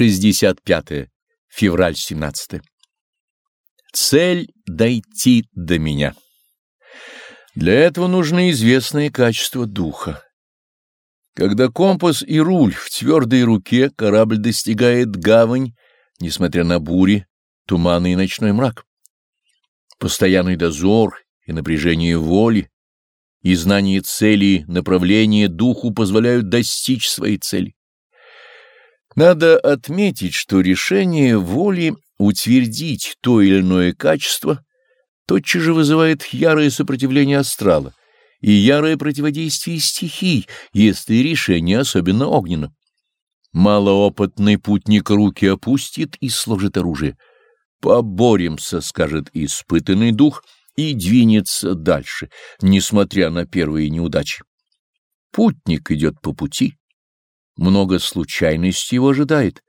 65. -е. Февраль 17. Цель — дойти до меня. Для этого нужны известные качества духа. Когда компас и руль в твердой руке, корабль достигает гавань, несмотря на бури, туманы и ночной мрак. Постоянный дозор и напряжение воли, и знание цели, направления духу позволяют достичь своей цели. Надо отметить, что решение воли утвердить то или иное качество тотчас же вызывает ярое сопротивление астрала и ярое противодействие стихий, если решение особенно огненно. Малоопытный путник руки опустит и сложит оружие. «Поборемся», — скажет испытанный дух, и двинется дальше, несмотря на первые неудачи. Путник идет по пути, много случайностей его ожидает.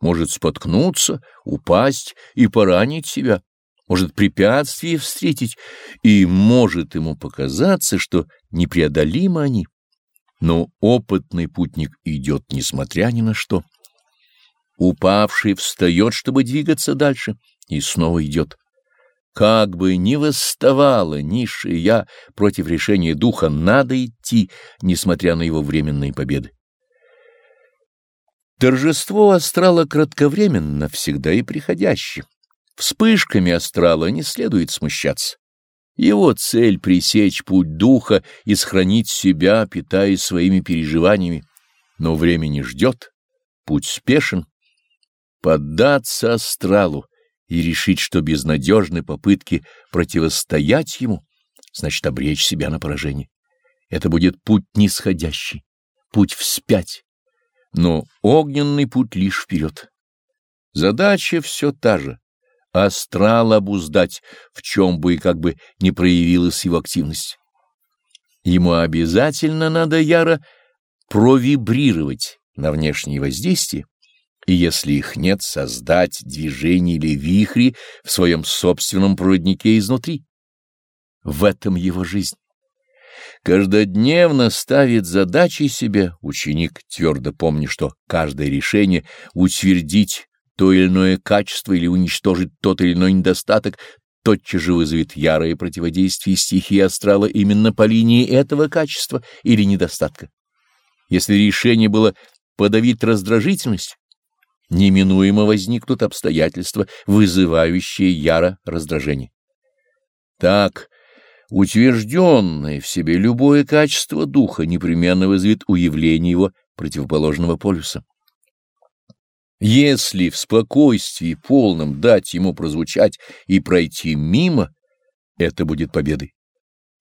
Может споткнуться, упасть и поранить себя, может препятствия встретить, и может ему показаться, что непреодолимы они. Но опытный путник идет, несмотря ни на что. Упавший встает, чтобы двигаться дальше, и снова идет. Как бы ни восставало низшее «я» против решения духа, надо идти, несмотря на его временные победы. Торжество астрала кратковременно, всегда и приходящее. Вспышками астрала не следует смущаться. Его цель — пресечь путь духа и сохранить себя, питаясь своими переживаниями. Но время не ждет, путь спешен. Поддаться астралу и решить, что безнадежны попытки противостоять ему, значит обречь себя на поражение. Это будет путь нисходящий, путь вспять но огненный путь лишь вперед. Задача все та же — астрал обуздать, в чем бы и как бы не проявилась его активность. Ему обязательно надо яро провибрировать на внешние воздействия, и если их нет, создать движение или вихри в своем собственном проводнике изнутри. В этом его жизнь. Каждодневно ставит задачей себе ученик, твердо помня, что каждое решение утвердить то или иное качество или уничтожить тот или иной недостаток тотчас же вызовет ярое противодействие стихии астрала именно по линии этого качества или недостатка. Если решение было подавить раздражительность, неминуемо возникнут обстоятельства, вызывающие яро раздражение. Так, Утвержденное в себе любое качество духа непременно вызовет уявление его противоположного полюса. Если в спокойствии полном дать ему прозвучать и пройти мимо, это будет победой.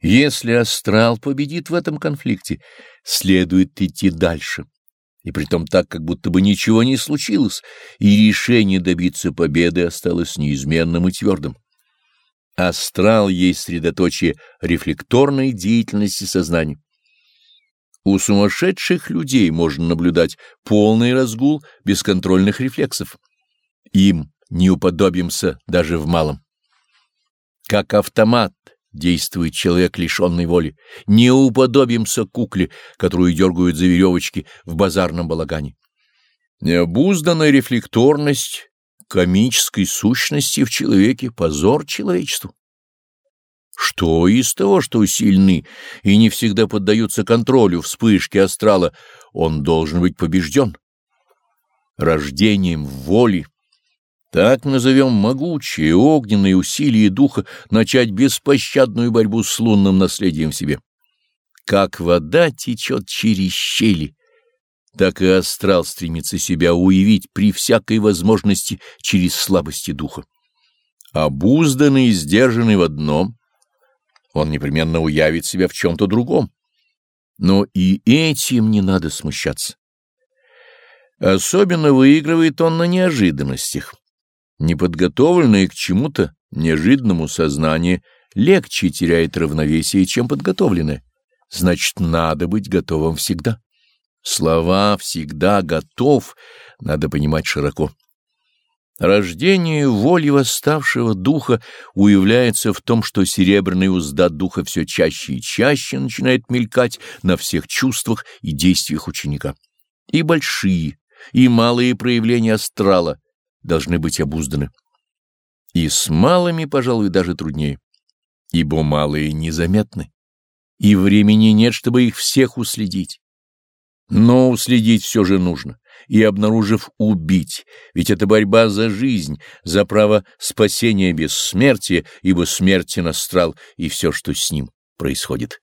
Если астрал победит в этом конфликте, следует идти дальше, и притом так, как будто бы ничего не случилось, и решение добиться победы осталось неизменным и твердым. Астрал есть средоточие рефлекторной деятельности сознания. У сумасшедших людей можно наблюдать полный разгул бесконтрольных рефлексов. Им не уподобимся даже в малом. Как автомат действует человек, лишенный воли. Не уподобимся кукле, которую дергают за веревочки в базарном балагане. Необузданная рефлекторность комической сущности в человеке позор человечеству. Что из того, что сильны и не всегда поддаются контролю вспышки астрала, он должен быть побежден? Рождением воли. Так назовем могучие огненные усилия духа начать беспощадную борьбу с лунным наследием в себе. Как вода течет через щели, так и астрал стремится себя уявить при всякой возможности через слабости духа. Обузданный и сдержанный в одном, он непременно уявит себя в чем-то другом. Но и этим не надо смущаться. Особенно выигрывает он на неожиданностях. Неподготовленное к чему-то неожиданному сознание легче теряет равновесие, чем подготовленное. Значит, надо быть готовым всегда. Слова «всегда готов» надо понимать широко. Рождение воли восставшего духа уявляется в том, что серебряная узда духа все чаще и чаще начинает мелькать на всех чувствах и действиях ученика. И большие, и малые проявления астрала должны быть обузданы. И с малыми, пожалуй, даже труднее, ибо малые незаметны, и времени нет, чтобы их всех уследить. Но уследить все же нужно, и, обнаружив, убить, ведь это борьба за жизнь, за право спасения бессмертия, ибо смертен астрал и все, что с ним происходит.